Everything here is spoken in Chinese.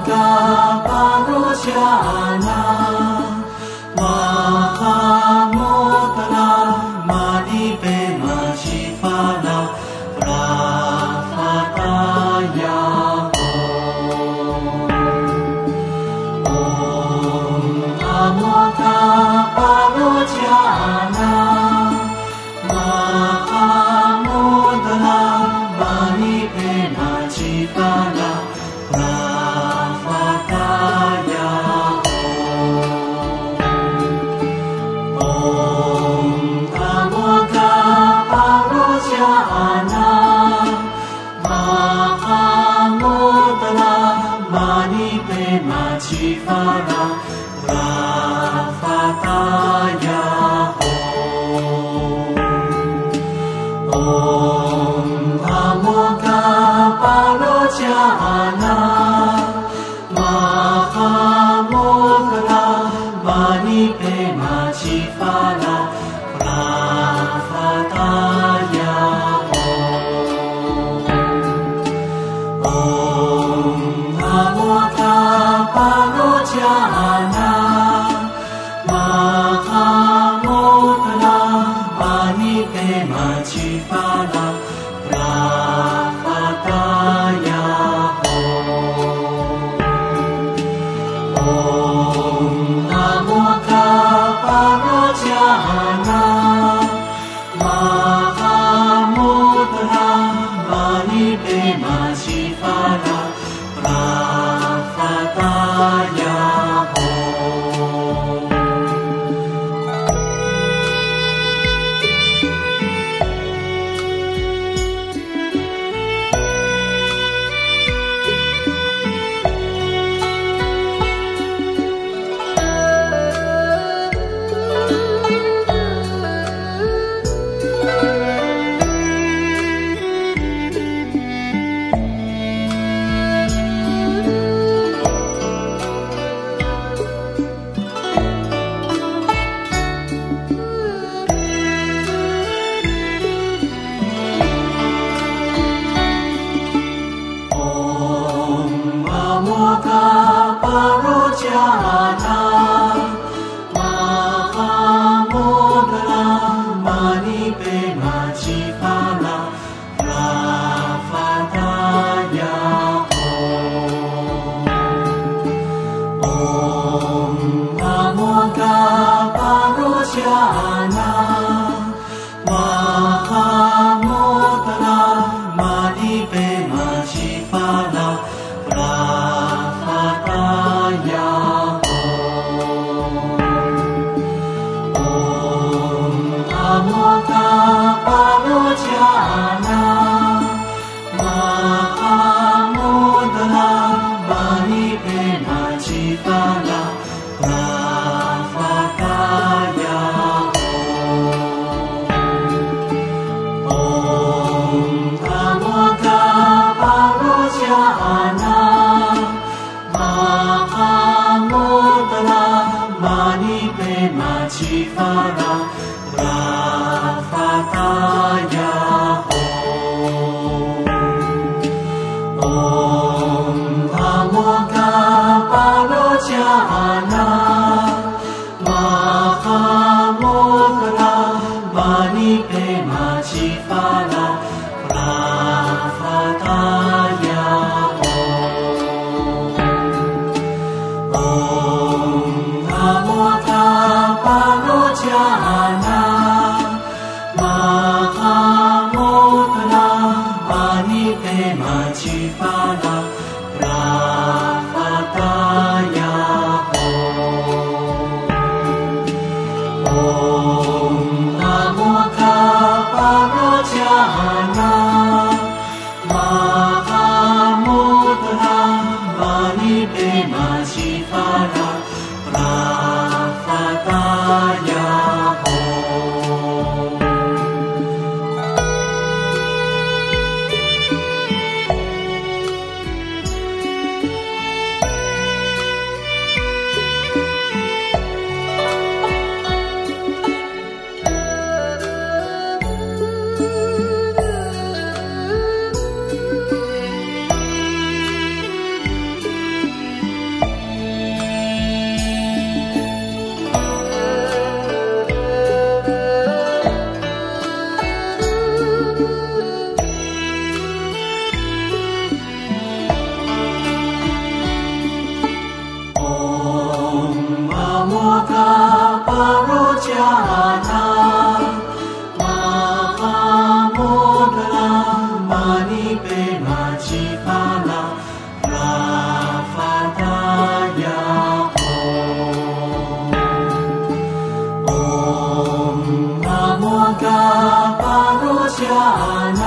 嘎巴罗恰那哇哈莫噶拉玛尼贝玛西发啦啦发达呀哦嗡阿摩嘎巴罗恰 Ramana 玛าชิ拉发达呀าคะตาอ罗伽那ห哈摩诃โ玛尼ฮ玛โ发ก 阿摩嘎巴茹加那，玛哈摩嘎，玛尼贝玛吉，达雅，嗡阿巴茹加那。